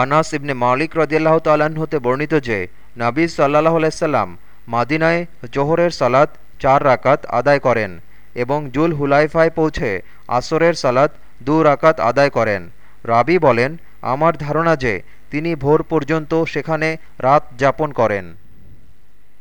আনাস ইবনে মালিক রদিয়াল্লাহ তাল্লাহ্ন হতে বর্ণিত যে, নাবী সাল্লাহ আলাইসাল্লাম মাদিনায় জোহরের সালাত চার রাকাত আদায় করেন এবং জুল হুলাইফায় পৌঁছে আসরের সালাত দু রাকাত আদায় করেন। রাবি বলেন, আমার ধারণা যে, তিনি ভোর পর্যন্ত সেখানে রাত যাপন করেন।